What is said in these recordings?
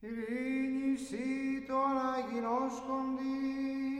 Ειρήνη σύ το αναγινώσκοντι.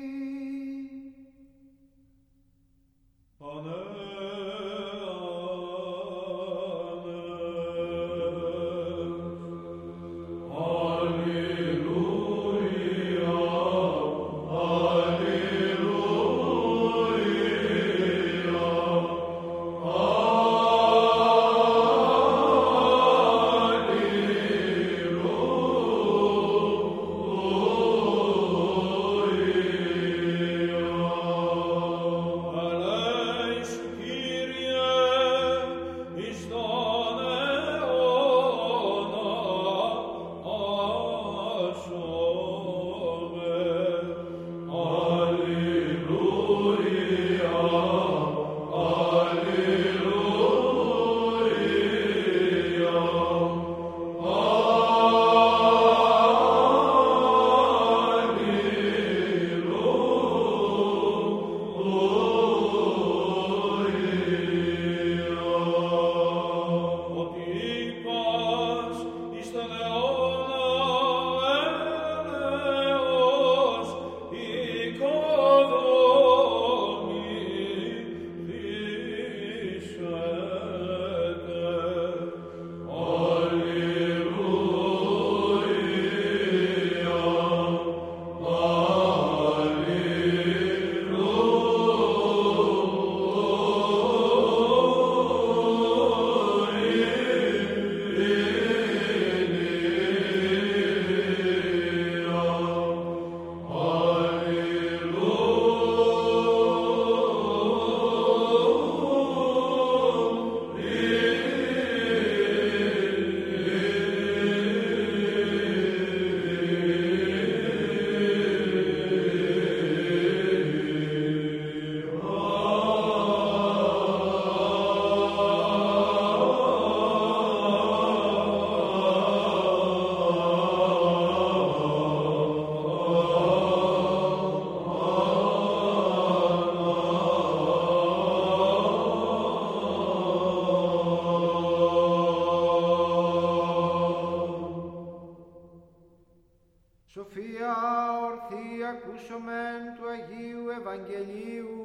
Ορθή ακούσομεν του Αγίου Ευαγγελίου,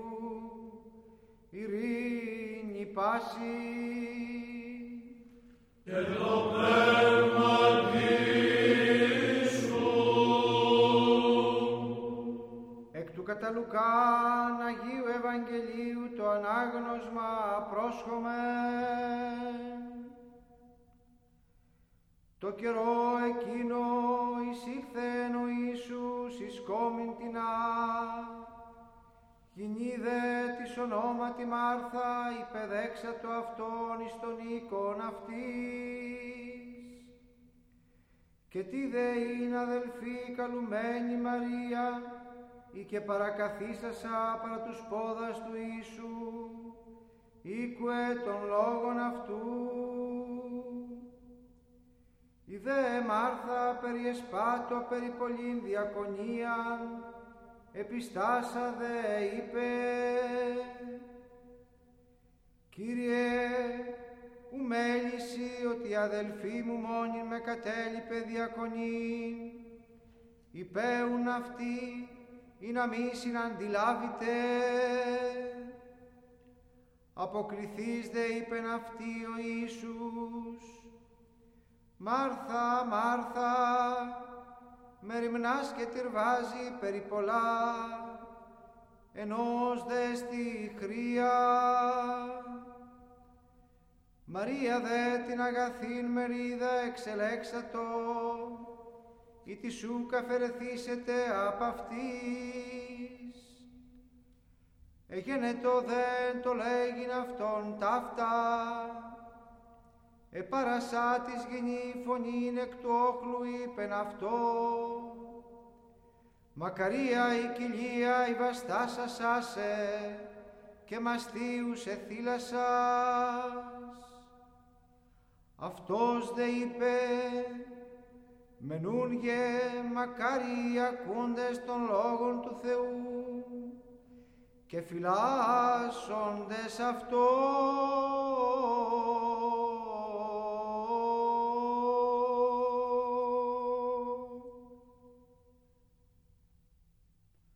ειρήνη πάση. Εκ του κατά Λουκάν Αγίου Ευαγγελίου το ανάγνωσμα πρόσχομαι. Το καιρό εκείνο εισήλθεν ο Ιησούς εις κόμην την Γινίδε της ονόματι Μάρθα υπεδέξατο αυτόν εις τον οίκον αυτής. Και τι δε είναι αδελφή καλουμένη Μαρία, ή και παρακαθίσασα παρά τους πόδας του Ιησού, οίκουε των λόγων αυτού. Η δε Μάρθα περιεσπάτω περί πολλήν διακονίαν, επιστάσα δε είπε, Κύριε, ου μέληση ότι η αδελφή μου μόνη με κατέλειπε διακονήν, υπέουν αυτή ή να μη συναντιλάβετε. Αποκριθείς δε είπεν αυτή ο Ιησούς, Μάρθα, Μάρθα, με ρημνάς και τυρβάζει περί πολλά, ενός δες στη χρία. Μαρία δε την αγαθήν μερίδα εξελέξατο, ή τη σου καφερεθήσετε απ' αυτής. Εγένε το δεν το λέγειν αυτόν ταύτα, επαρασά της γενή φωνήν εκ του όχλου είπεν αυτό. Μακαρία η κοιλία η βαστάσας άσε και μαστίους εθύλασας. Αυτός δε είπε, μενούν γε μακάρι οι ακούντες των λόγων του Θεού και φυλάσσοντες αυτό.